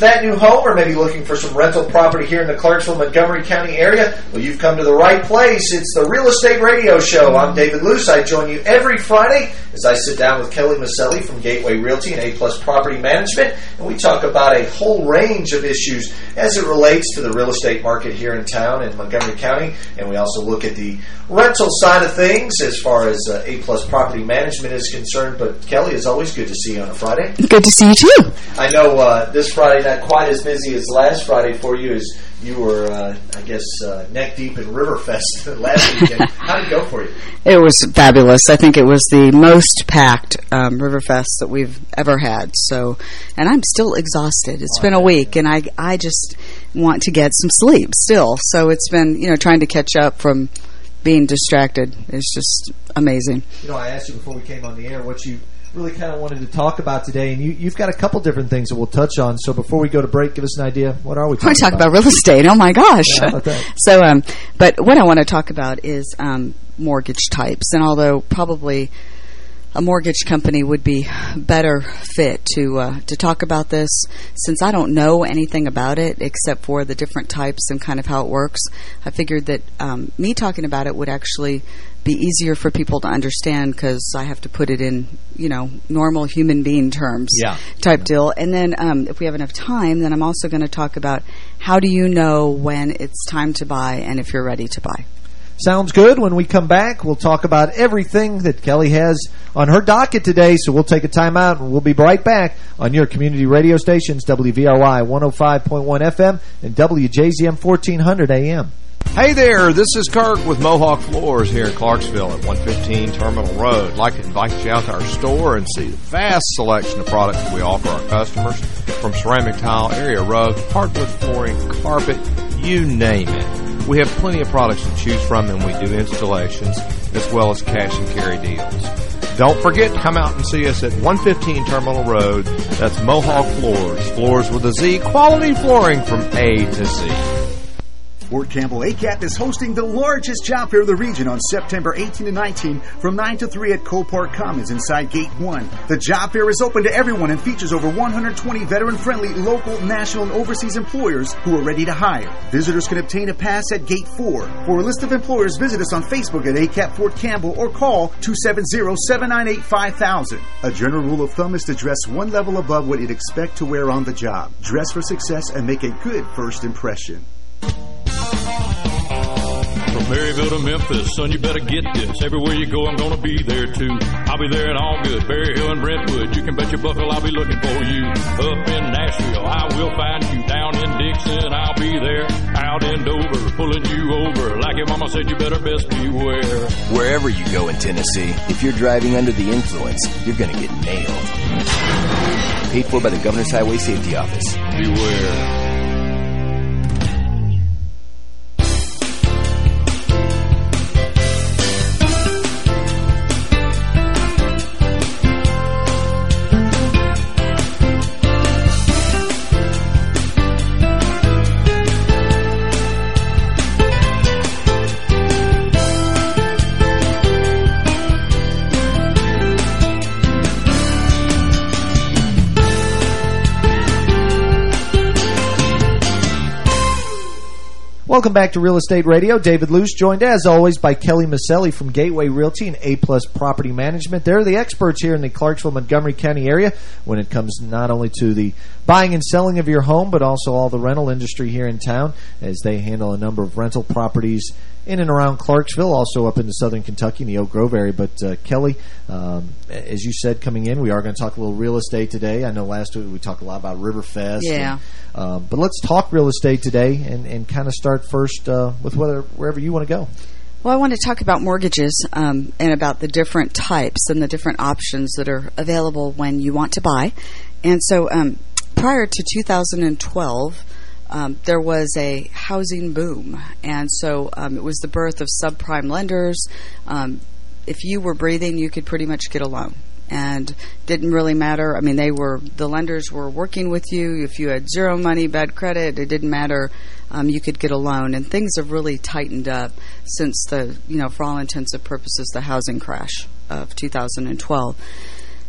You in the market for that new home or maybe looking for some rental property here in the Clarksville, Montgomery County area? Well, you've come to the right place. It's the Real Estate Radio Show. I'm David Luce. I join you every Friday as I sit down with Kelly Maselli from Gateway Realty and A-Plus Property Management, and we talk about a whole range of issues as it relates to the real estate market here in town in Montgomery County, and we also look at the rental side of things as far as uh, A-Plus Property Management is concerned. But Kelly, it's always good to see you on a Friday. Good to see you too. I know uh, this Friday not quite as busy as last Friday for you as you were, uh, I guess, uh, neck deep in Riverfest last weekend. How did it go for you? It was fabulous. I think it was the most packed um, Riverfest that we've ever had. So, and I'm still exhausted. It's been a week, and I I just want to get some sleep still. So it's been you know trying to catch up from being distracted. It's just amazing. You know, I asked you before we came on the air what you really kind of wanted to talk about today, and you, you've got a couple different things that we'll touch on. So before we go to break, give us an idea. What are we talking I talk about real estate. Oh my gosh! Yeah, about so, um, but what I want to talk about is um, mortgage types, and although probably a mortgage company would be better fit to uh, to talk about this, since I don't know anything about it except for the different types and kind of how it works. I figured that um, me talking about it would actually be easier for people to understand because I have to put it in, you know, normal human being terms Yeah. type deal. And then um, if we have enough time, then I'm also going to talk about how do you know when it's time to buy and if you're ready to buy. Sounds good. When we come back, we'll talk about everything that Kelly has on her docket today. So we'll take a time out and we'll be right back on your community radio stations, WVRY 105.1 FM and WJZM 1400 AM. Hey there, this is Kirk with Mohawk Floors here in Clarksville at 115 Terminal Road. I'd like to invite you out to our store and see the vast selection of products we offer our customers from ceramic tile, area rug, hardwood flooring, carpet, you name it. We have plenty of products to choose from and we do installations as well as cash and carry deals. Don't forget to come out and see us at 115 Terminal Road. That's Mohawk Floors. Floors with a Z. Quality flooring from A to Z. Fort Campbell ACAP is hosting the largest job fair of the region on September 18 to 19 from 9 to 3 at Cole Park Commons inside Gate 1. The job fair is open to everyone and features over 120 veteran-friendly local, national, and overseas employers who are ready to hire. Visitors can obtain a pass at Gate 4. For a list of employers, visit us on Facebook at ACAP Fort Campbell or call 270-798-5000. A general rule of thumb is to dress one level above what you'd expect to wear on the job. Dress for success and make a good first impression. Maryville to Memphis, son, you better get this. Everywhere you go, I'm gonna be there too. I'll be there in all good. Berry Hill and Brentwood, you can bet your buckle I'll be looking for you. Up in Nashville, I will find you. Down in Dickson, I'll be there. Out in Dover, pulling you over. Like your mama said, you better best beware. Wherever you go in Tennessee, if you're driving under the influence, you're going to get nailed. Paid for by the Governor's Highway Safety Office. Beware. Welcome back to Real Estate Radio. David Luce joined, as always, by Kelly Maselli from Gateway Realty and A-Plus Property Management. They're the experts here in the Clarksville, Montgomery County area when it comes not only to the buying and selling of your home, but also all the rental industry here in town as they handle a number of rental properties in and around Clarksville, also up into southern Kentucky in the Oak Grove area. But uh, Kelly, um, as you said coming in, we are going to talk a little real estate today. I know last week we talked a lot about Riverfest. Yeah. And, um, but let's talk real estate today and, and kind of start first uh, with whether wherever you want to go. Well, I want to talk about mortgages um, and about the different types and the different options that are available when you want to buy. And so um, prior to 2012, um, there was a housing boom. And so um, it was the birth of subprime lenders. Um, if you were breathing, you could pretty much get a loan and didn't really matter. I mean, they were the lenders were working with you. If you had zero money, bad credit, it didn't matter. Um, you could get a loan, and things have really tightened up since the you know, for all intents and purposes, the housing crash of 2012.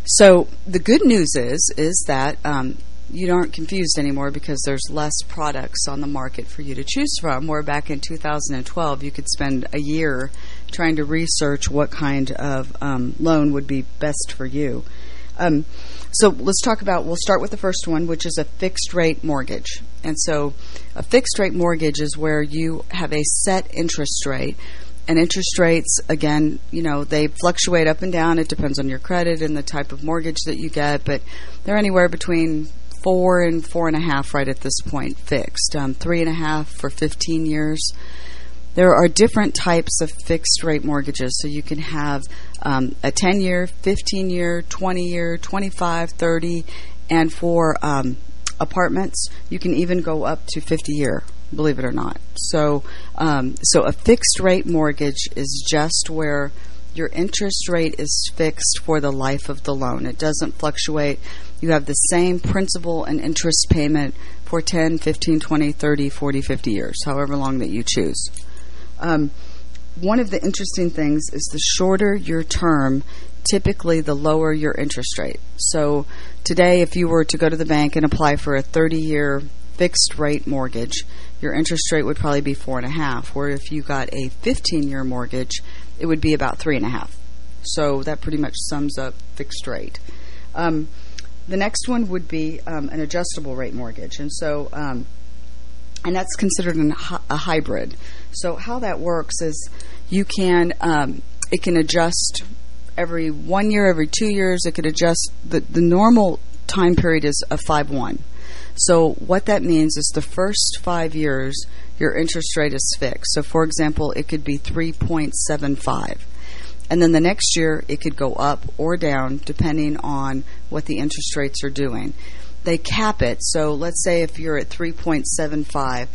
So the good news is is that um, you aren't confused anymore because there's less products on the market for you to choose from. Where back in 2012, you could spend a year trying to research what kind of um, loan would be best for you. Um, so let's talk about, we'll start with the first one, which is a fixed rate mortgage. And so a fixed rate mortgage is where you have a set interest rate. And interest rates, again, you know, they fluctuate up and down. It depends on your credit and the type of mortgage that you get. But they're anywhere between four and four and a half right at this point fixed. Um, three and a half for 15 years. There are different types of fixed rate mortgages. So you can have um, a 10 year, 15 year, 20 year, 25, 30, and for um, apartments, you can even go up to 50 year, believe it or not. So, um, so a fixed rate mortgage is just where your interest rate is fixed for the life of the loan. It doesn't fluctuate. You have the same principal and interest payment for 10, 15, 20, 30, 40, 50 years, however long that you choose. Um, one of the interesting things is the shorter your term, typically the lower your interest rate. So today, if you were to go to the bank and apply for a 30-year fixed rate mortgage, your interest rate would probably be four and a half. Where if you got a 15-year mortgage, it would be about three and a half. So that pretty much sums up fixed rate. Um, the next one would be um, an adjustable rate mortgage. And so, um, and that's considered an, a hybrid. So how that works is you can, um, it can adjust every one year, every two years. It could adjust, the, the normal time period is a 5-1. So what that means is the first five years, your interest rate is fixed. So for example, it could be 3.75. And then the next year, it could go up or down depending on what the interest rates are doing. They cap it. So let's say if you're at 3.75,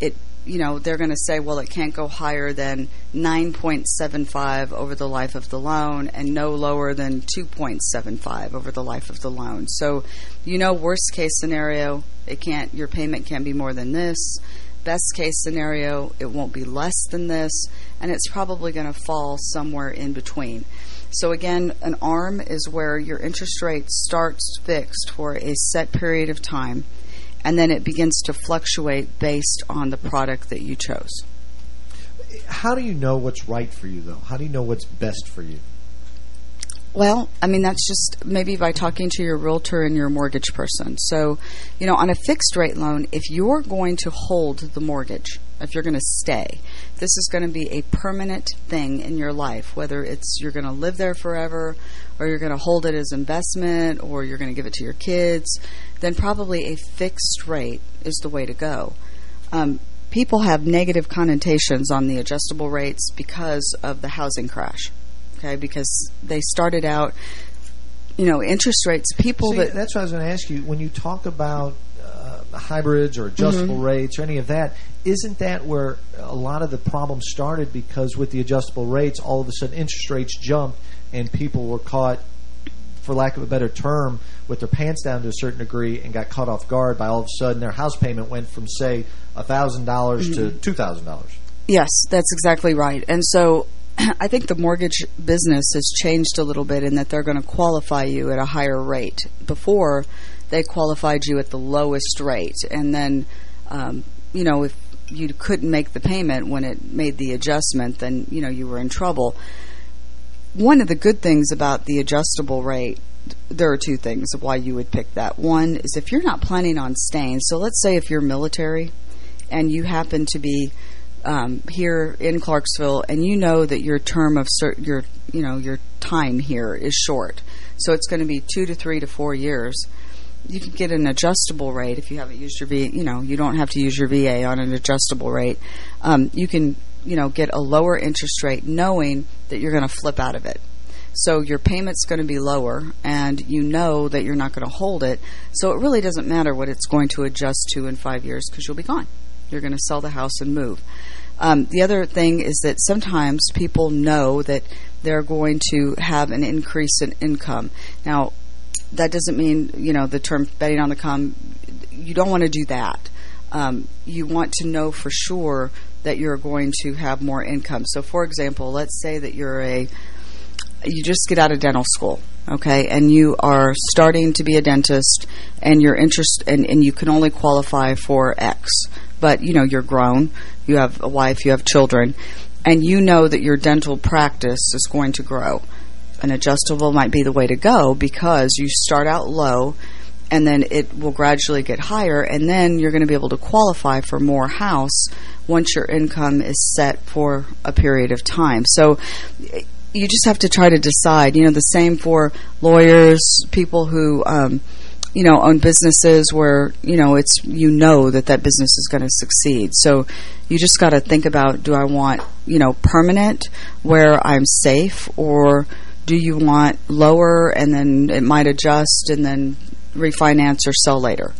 it you know, they're going to say, well, it can't go higher than 9.75 over the life of the loan and no lower than 2.75 over the life of the loan. So, you know, worst case scenario, it can't, your payment can't be more than this. Best case scenario, it won't be less than this, and it's probably going to fall somewhere in between. So again, an ARM is where your interest rate starts fixed for a set period of time, and then it begins to fluctuate based on the product that you chose. How do you know what's right for you, though? How do you know what's best for you? Well, I mean, that's just maybe by talking to your realtor and your mortgage person. So, you know, on a fixed rate loan, if you're going to hold the mortgage, if you're going to stay, this is going to be a permanent thing in your life, whether it's you're going to live there forever or you're going to hold it as investment or you're going to give it to your kids, then probably a fixed rate is the way to go. Um, people have negative connotations on the adjustable rates because of the housing crash okay, because they started out, you know, interest rates, people See, that... That's what I was going to ask you. When you talk about hybrids or adjustable mm -hmm. rates or any of that, isn't that where a lot of the problem started because with the adjustable rates, all of a sudden interest rates jumped and people were caught for lack of a better term, with their pants down to a certain degree and got caught off guard by all of a sudden their house payment went from, say, $1,000 mm -hmm. to mm-hmm. $2,000. Yes, that's exactly right. And so I think the mortgage business has changed a little bit in that they're going to qualify you at a higher rate. Before, they qualified you at the lowest rate. And then, um, you know, if you couldn't make the payment when it made the adjustment, then, you know, you were in trouble. One of the good things about the adjustable rate there are two things why you would pick that. One is if you're not planning on staying. So let's say if you're military and you happen to be um, here in Clarksville, and you know that your term of your you know your time here is short, so it's going to be two to three to four years. You can get an adjustable rate if you haven't used your VA. You know, you don't have to use your VA on an adjustable rate. Um, you can you know, get a lower interest rate knowing that you're going to flip out of it. So your payment's going to be lower, and you know that you're not going to hold it. So it really doesn't matter what it's going to adjust to in five years because you'll be gone. You're going to sell the house and move. Um, the other thing is that sometimes people know that they're going to have an increase in income. Now, that doesn't mean, you know, the term betting on the come. You don't want to do that. Um, you want to know for sure that you're going to have more income. So, for example, let's say that you're a you just get out of dental school, okay, and you are starting to be a dentist, and you're interest and, and you can only qualify for X, but you know you're grown, you have a wife, you have children, and you know that your dental practice is going to grow. An adjustable might be the way to go because you start out low and then it will gradually get higher and then you're going to be able to qualify for more house once your income is set for a period of time. So you just have to try to decide. You know, the same for lawyers, people who, um, you know, own businesses where, you know, it's you know that that business is going to succeed. So you just got to think about, do I want, you know, permanent where I'm safe or do you want lower and then it might adjust and then refinance or sell later?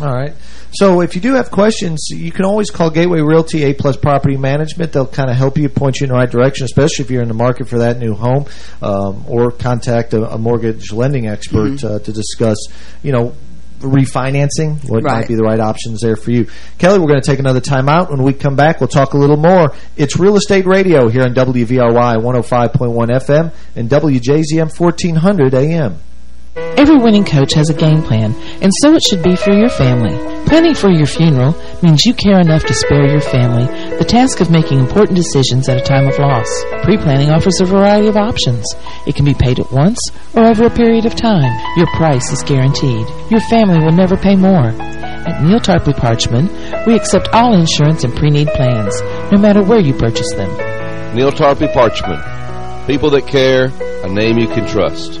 All right. So if you do have questions, you can always call Gateway Realty A Plus Property Management. They'll kind of help you, point you in the right direction, especially if you're in the market for that new home, um, or contact a, a, mortgage lending expert mm -hmm. uh, to discuss, you know, refinancing, what right. might be the right options there for you. Kelly, we're going to take another time out. When we come back, we'll talk a little more. It's Real Estate Radio here on WVRY 105.1 FM and WJZM 1400 AM. Every winning coach has a game plan, and so it should be for your family. Planning for your funeral means you care enough to spare your family the task of making important decisions at a time of loss. Pre-planning offers a variety of options. It can be paid at once or over a period of time. Your price is guaranteed. Your family will never pay more. At Neal Tarpley Parchman, we accept all insurance and pre-need plans, no matter where you purchase them. Neal Tarpley Parchman. People that care, a name you can trust.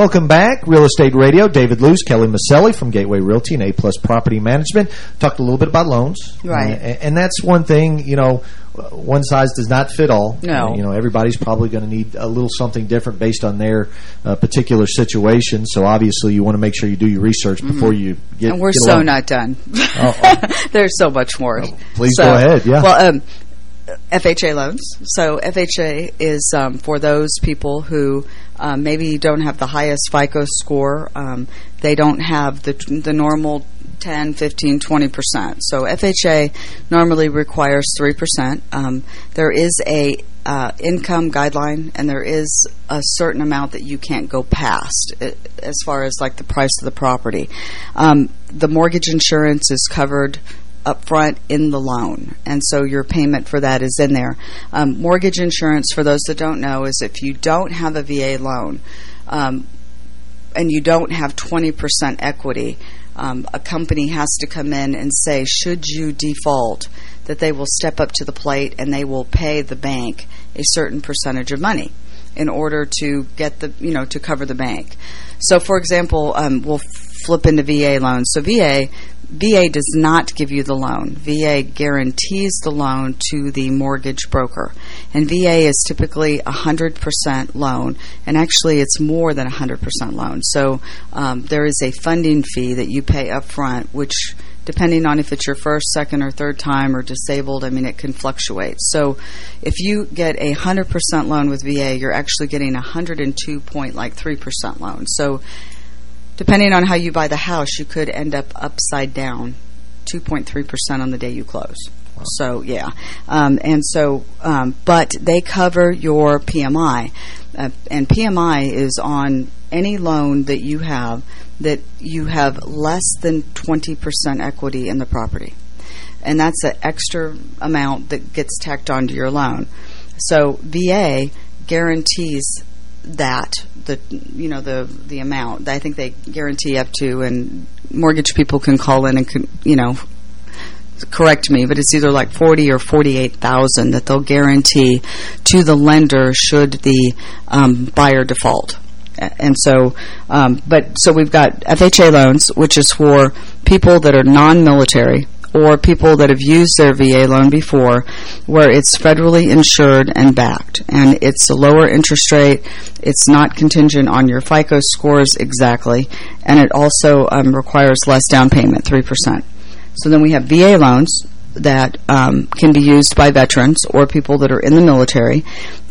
Welcome back. Real Estate Radio. David Luce, Kelly Maselli from Gateway Realty and A-Plus Property Management. Talked a little bit about loans. Right. And, and that's one thing, you know, one size does not fit all. No. You know, everybody's probably going to need a little something different based on their uh, particular situation. So obviously you want to make sure you do your research mm -hmm. before you get And we're get so not done. Oh, oh. There's so much more. Oh, please so, go ahead. Yeah. Well, um, FHA loans. So FHA is um, for those people who um, maybe don't have the highest FICO score. Um, they don't have the the normal 10, 15, 20%. So FHA normally requires 3%. Um, there is a uh, income guideline, and there is a certain amount that you can't go past uh, as far as like the price of the property. Um, the mortgage insurance is covered up front in the loan, and so your payment for that is in there. Um, mortgage insurance, for those that don't know, is if you don't have a VA loan um, and you don't have 20% equity, um, a company has to come in and say, should you default, that they will step up to the plate and they will pay the bank a certain percentage of money in order to get the, you know, to cover the bank. So, for example, um, we'll flip into VA loans. So VA, VA does not give you the loan. VA guarantees the loan to the mortgage broker. And VA is typically a 100% loan, and actually it's more than a 100% loan. So um, there is a funding fee that you pay up front, which depending on if it's your first, second, or third time or disabled, I mean, it can fluctuate. So if you get a 100% loan with VA, you're actually getting a 102 point like 3% loan. So depending on how you buy the house, you could end up upside down 2.3% on the day you close. So, yeah. Um, and so, um, but they cover your PMI. Uh, and PMI is on any loan that you have that you have less than 20% equity in the property. And that's an extra amount that gets tacked onto your loan. So VA guarantees that the you know the the amount. That I think they guarantee up to and mortgage people can call in and can, you know correct me but it's either like 40 or 48,000 that they'll guarantee to the lender should the um, buyer default. And so um, but so we've got FHA loans which is for people that are non-military or people that have used their VA loan before where it's federally insured and backed. And it's a lower interest rate. It's not contingent on your FICO scores exactly. And it also um, requires less down payment, 3%. So then we have VA loans that um, can be used by veterans or people that are in the military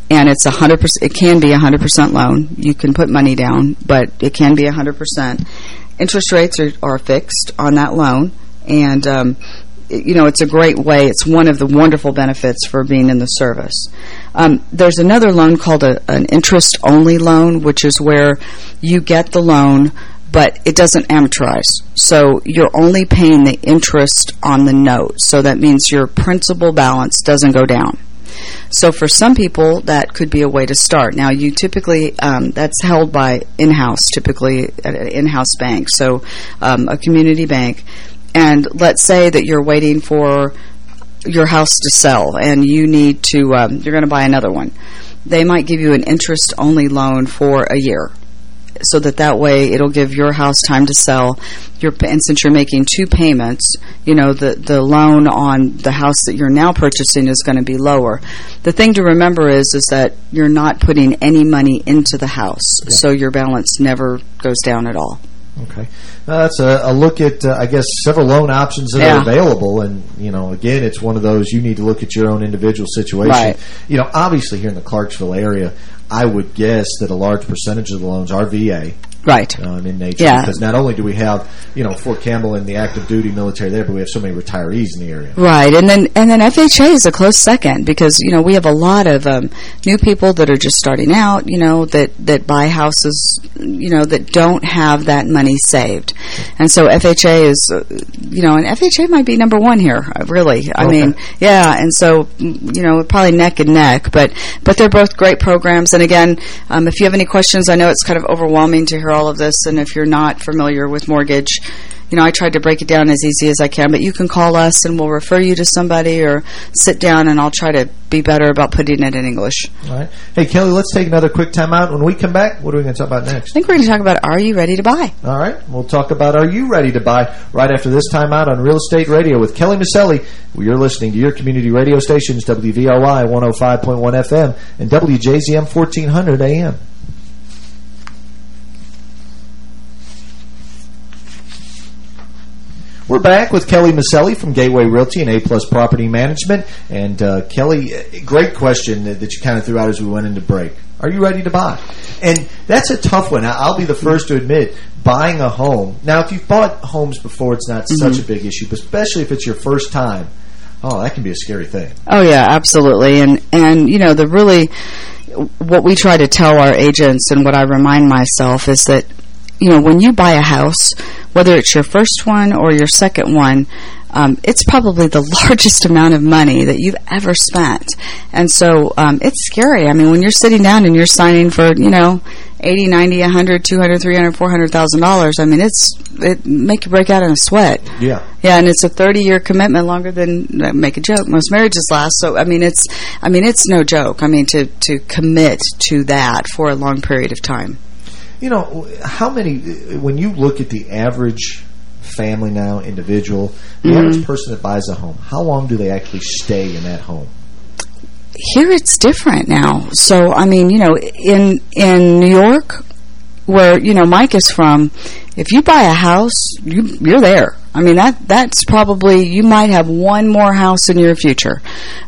and it's a hundred percent. It can be a hundred percent loan. You can put money down, but it can be a hundred percent. Interest rates are, are fixed on that loan, and um, you know it's a great way. It's one of the wonderful benefits for being in the service. Um, there's another loan called a, an interest-only loan, which is where you get the loan, but it doesn't amortize. So you're only paying the interest on the note. So that means your principal balance doesn't go down. So for some people, that could be a way to start. Now, you typically, um, that's held by in-house, typically an in-house bank, so um, a community bank. And let's say that you're waiting for your house to sell and you need to, um, you're going to buy another one. They might give you an interest-only loan for a year so that that way it'll give your house time to sell. Your, and since you're making two payments, you know, the, the loan on the house that you're now purchasing is going to be lower. The thing to remember is, is that you're not putting any money into the house, yeah. so your balance never goes down at all. Okay. that's a, a, look at, uh, I guess, several loan options that yeah. are available. And, you know, again, it's one of those you need to look at your own individual situation. Right. You know, obviously here in the Clarksville area, I would guess that a large percentage of the loans are VA. Right. Um, in nature. Yeah. Because not only do we have, you know, Fort Campbell and the active duty military there, but we have so many retirees in the area. Right. And then and then FHA is a close second because, you know, we have a lot of um, new people that are just starting out, you know, that, that buy houses, you know, that don't have that money saved. And so FHA is, uh, you know, and FHA might be number one here, uh, really. I mean, yeah. And so, you know, probably neck and neck, but, but they're both great programs. And again, um, if you have any questions, I know it's kind of overwhelming to hear all of this, and if you're not familiar with mortgage, you know, I tried to break it down as easy as I can, but you can call us and we'll refer you to somebody or sit down and I'll try to be better about putting it in English. All right. Hey, Kelly, let's take another quick time out. When we come back, what are we going to talk about next? I think we're going to talk about Are You Ready to Buy? All right. We'll talk about Are You Ready to Buy right after this time out on Real Estate Radio with Kelly Maselli. You're listening to your community radio stations, WVRY 105.1 FM and WJZM 1400 AM. We're back with Kelly Maselli from Gateway Realty and A-Plus Property Management. And uh, Kelly, great question that, that you kind of threw out as we went into break. Are you ready to buy? And that's a tough one. I'll be the first to admit, buying a home. Now, if you've bought homes before, it's not mm -hmm. such a big issue, but especially if it's your first time, oh, that can be a scary thing. Oh, yeah, absolutely. And, and you know, the really, what we try to tell our agents and what I remind myself is that you know, when you buy a house, whether it's your first one or your second one, um, it's probably the largest amount of money that you've ever spent. And so um, it's scary. I mean, when you're sitting down and you're signing for, you know, 80, 90, 100, 200, 300, 400,000 dollars. I mean, it's it make you break out in a sweat. Yeah. Yeah, and it's a 30-year commitment, longer than uh, make a joke. Most marriages last. So I mean, it's I mean, it's no joke. I mean, to to commit to that for a long period of time. You know, how many, when you look at the average family now, individual, the Mhm. average person that buys a home, how long do they actually stay in that home? Here it's different now. So I mean, you know, in in New York, where you know Mike is from, if you buy a house, you you're there. I mean that that's probably you might have one more house in your future,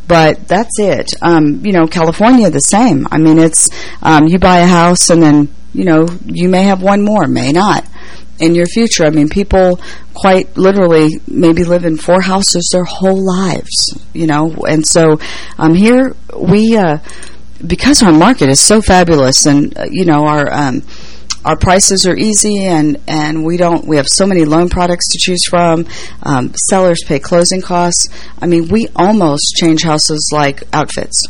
but that's it. Um, you know, California the same. I mean, it's um, you buy a house and then you know you may have one more, may not in your future. I mean, people quite literally maybe live in four houses their whole lives, you know. And so um, here we, uh, because our market is so fabulous and, uh, you know, our... Um, our prices are easy and and we don't we have so many loan products to choose from um, sellers pay closing costs I mean we almost change houses like outfits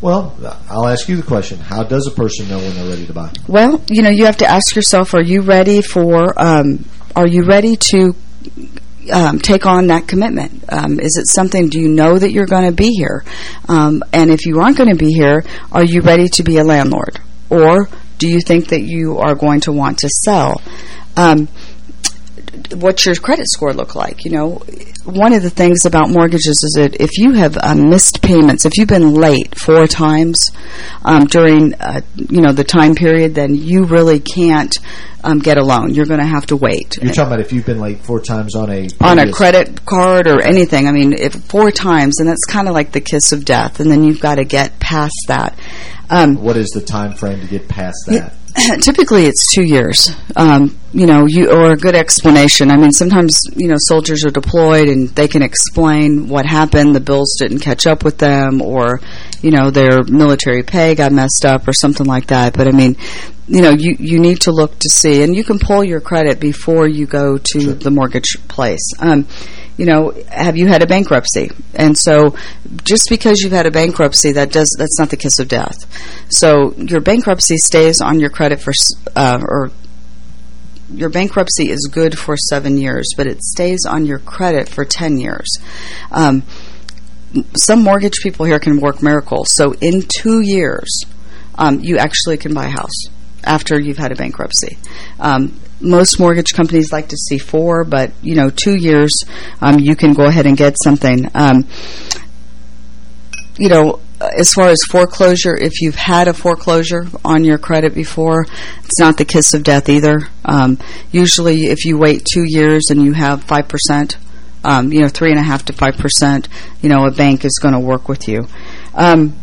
Well, I'll ask you the question. How does a person know when they're ready to buy? Well, you know, you have to ask yourself, are you ready for, um, are you ready to um, take on that commitment? Um, is it something, do you know that you're going to be here? Um, and if you aren't going to be here, are you ready to be a landlord? Or do you think that you are going to want to sell? Um, what's your credit score look like? You know, one of the things about mortgages is that if you have um, missed payments, if you've been late four times um, during, uh, you know, the time period, then you really can't um, get a loan. You're going to have to wait. You're talking about if you've been late four times on a On a credit card or anything. I mean, if four times, and that's kind of like the kiss of death, and then you've got to get past that. Um, What is the time frame to get past that? Typically, it's two years. Um, you know, you or a good explanation. I mean, sometimes you know soldiers are deployed and they can explain what happened. The bills didn't catch up with them, or you know their military pay got messed up, or something like that. But I mean, you know, you you need to look to see, and you can pull your credit before you go to the mortgage place. Um, you know, have you had a bankruptcy? And so just because you've had a bankruptcy, that does that's not the kiss of death. So your bankruptcy stays on your credit for, s- uh, or your bankruptcy is good for seven years, but it stays on your credit for 10 years. Um, some mortgage people here can work miracles. So in two years, um, you actually can buy a house after you've had a bankruptcy. Um, most mortgage companies like to see four, but, you know, two years, um, you can go ahead and get something. Um, you know, as far as foreclosure, if you've had a foreclosure on your credit before, it's not the kiss of death either. Um, usually, if you wait two years and you have 5%, um, you know, 3.5 to 5%, you know, a bank is going to work with you. Um,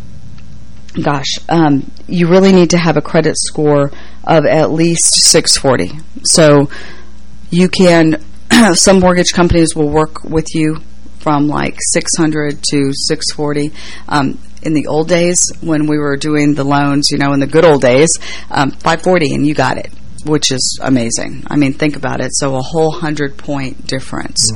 gosh, um, you really need to have a credit score of at least 640. So you can, some mortgage companies will work with you from like 600 to 640. Um, in the old days, when we were doing the loans, you know, in the good old days, um, 540 and you got it, which is amazing. I mean, think about it. So a whole hundred point difference.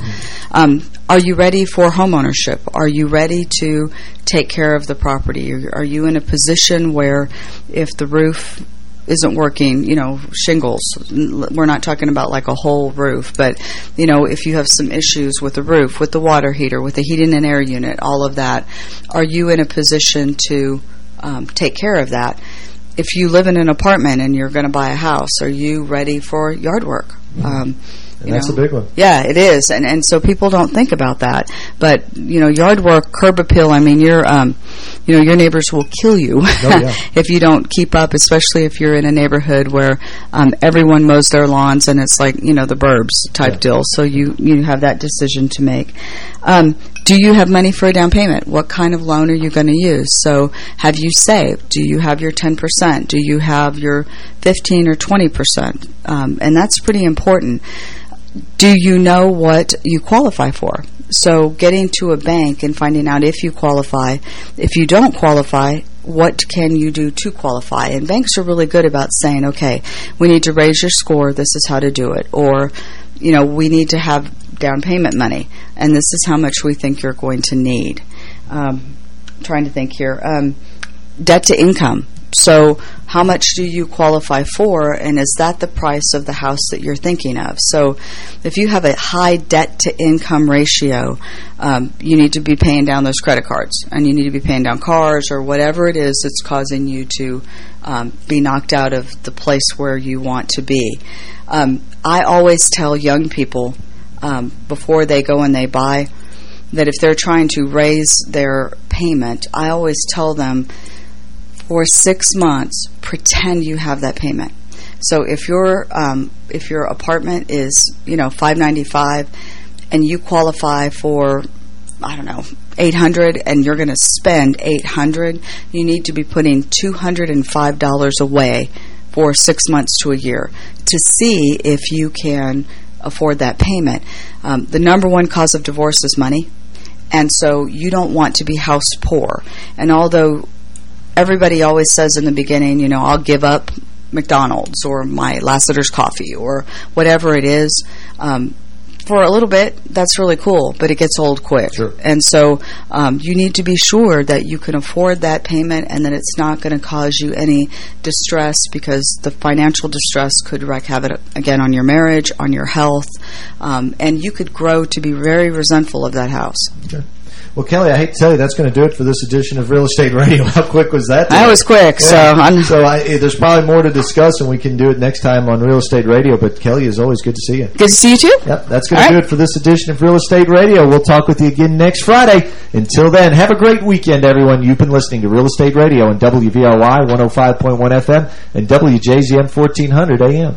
Um, are you ready for homeownership? Are you ready to take care of the property? Are you in a position where if the roof isn't working, you know, shingles. We're not talking about like a whole roof, but, you know, if you have some issues with the roof, with the water heater, with the heating and air unit, all of that, are you in a position to um, take care of that? If you live in an apartment and you're going to buy a house, are you ready for yard work? Um, And that's know. a big one. Yeah, it is, and and so people don't think about that. But you know, yard work, curb appeal. I mean, your um, you know, your neighbors will kill you yeah. if you don't keep up, especially if you're in a neighborhood where um, everyone mows their lawns and it's like you know the burbs type deal. So you you have that decision to make. Um, do you have money for a down payment? What kind of loan are you going to use? So have you saved? Do you have your 10%? Do you have your 15 or 20%? Um, and that's pretty important do you know what you qualify for? So getting to a bank and finding out if you qualify. If you don't qualify, what can you do to qualify? And banks are really good about saying, okay, we need to raise your score. This is how to do it. Or, you know, we need to have down payment money. And this is how much we think you're going to need. Um, trying to think here. Um, debt to income. So how much do you qualify for, and is that the price of the house that you're thinking of? So if you have a high debt-to-income ratio, um, you need to be paying down those credit cards, and you need to be paying down cars or whatever it is that's causing you to um, be knocked out of the place where you want to be. Um, I always tell young people um, before they go and they buy that if they're trying to raise their payment, I always tell them for six months, pretend you have that payment. So if your um, if your apartment is you know five ninety five, and you qualify for I don't know 800 and you're going to spend 800 you need to be putting $205 away for six months to a year to see if you can afford that payment. Um, the number one cause of divorce is money. And so you don't want to be house poor. And although everybody always says in the beginning, you know, I'll give up McDonald's or my Lassiter's coffee or whatever it is, um, for a little bit, that's really cool, but it gets old quick. Sure. And so um, you need to be sure that you can afford that payment and that it's not going to cause you any distress because the financial distress could wreak havoc again on your marriage, on your health, um, and you could grow to be very resentful of that house. Okay. Well, Kelly, I hate to tell you, that's going to do it for this edition of Real Estate Radio. How quick was that? That was quick. So, I'm so I, eh, there's probably more to discuss, and we can do it next time on Real Estate Radio. But Kelly, is always good to see you. Good to see you too. Yep, that's going to do it for this edition of Real Estate Radio. We'll talk with you again next Friday. Until then, have a great weekend, everyone. You've been listening to Real Estate Radio on WVRY 105.1 FM and WJZM 1400 AM.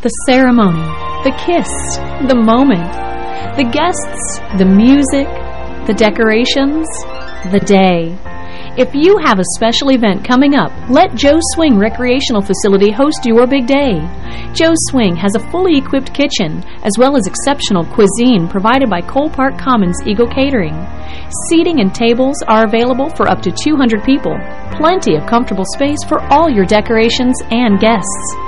The ceremony, the kiss, the moment, the guests, the music, the decorations, the day. If you have a special event coming up, let Joe Swing Recreational Facility host your big day. Joe Swing has a fully equipped kitchen, as well as exceptional cuisine provided by Cole Park Commons Eagle Catering. Seating and tables are available for up to 200 people. Plenty of comfortable space for all your decorations and guests.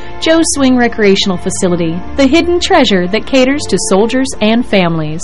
Joe's Swing Recreational Facility, the hidden treasure that caters to soldiers and families.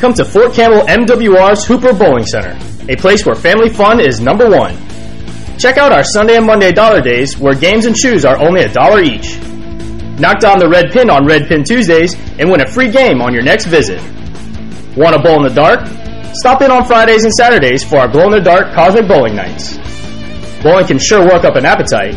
Come to Fort Campbell MWR's Hooper Bowling Center, a place where family fun is number one. Check out our Sunday and Monday dollar days where games and shoes are only a dollar each. Knock down the red pin on Red Pin Tuesdays and win a free game on your next visit. Want to bowl in the dark? Stop in on Fridays and Saturdays for our glow-in-the-dark Cosmic Bowling Nights. Bowling can sure work up an appetite.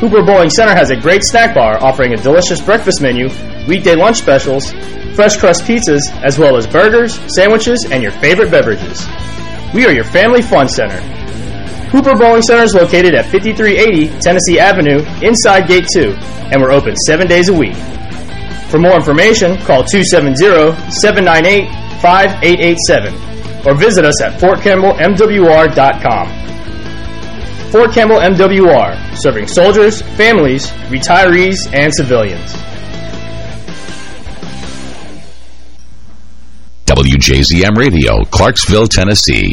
Hooper Bowling Center has a great snack bar offering a delicious breakfast menu, weekday lunch specials, fresh crust pizzas, as well as burgers, sandwiches, and your favorite beverages. We are your family fun center. Hooper Bowling Center is located at 5380 Tennessee Avenue inside Gate 2, and we're open seven days a week. For more information, call 270-798-5887 or visit us at fortcampbellmwr.com. Fort Campbell MWR, serving soldiers, families, retirees, and civilians. WJZM Radio, Clarksville, Tennessee.